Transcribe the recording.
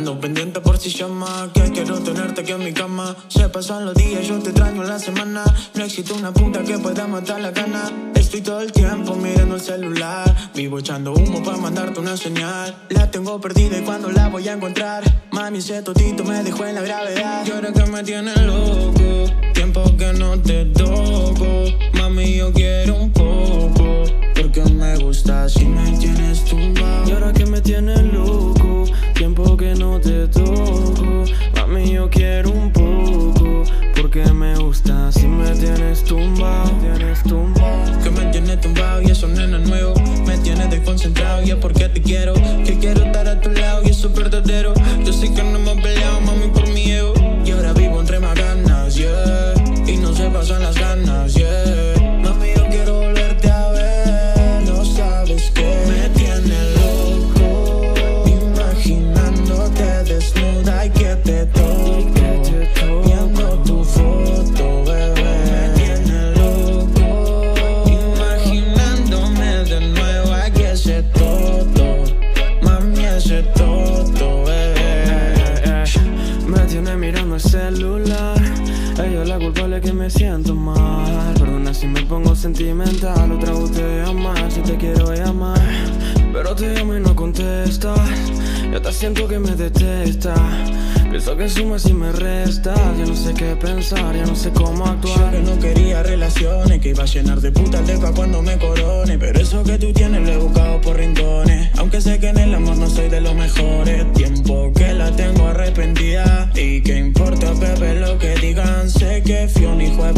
Ando pendiente por si llama, que quiero tenerte aquí en mi cama. Se pasan los días, yo te extraño la semana. No existe una puta que pueda matar la gana. Estoy todo el tiempo mirando el celular. Vivo echando humo para mandarte una señal. La tengo perdida y cuando la voy a encontrar. Mami, ese totito me dejó en la gravedad. Y ahora que me tiene loco, tiempo que no te toco. Mami, yo quiero un poco. Porque me gusta si me tienes tumbado. Y ahora que me tienes loco, tienes tumbado. Tienes tumbado. Que me tienes tumbado y eso nena nuevo. Me tienes desconcentrado y es porque te quiero. Que quiero estar a tu lado y eso es verdadero. Yo sé que no me has el celular. Ella es la culpable que me siento mal. Perdona si me pongo sentimental. Otra vez te voy a amar si te quiero llamar. Pero te llamo y no contestas. Yo te siento que me detesta. Pienso que sumas y me restas. Ya no sé qué pensar, ya no sé cómo Yo actuar. que no quería relaciones, que iba a llenar de putas de pa' cuando me corone. Pero eso que tú tienes lo he buscado por rincones. Aunque sé que en el amor no soy de los mejores. Que un hijo de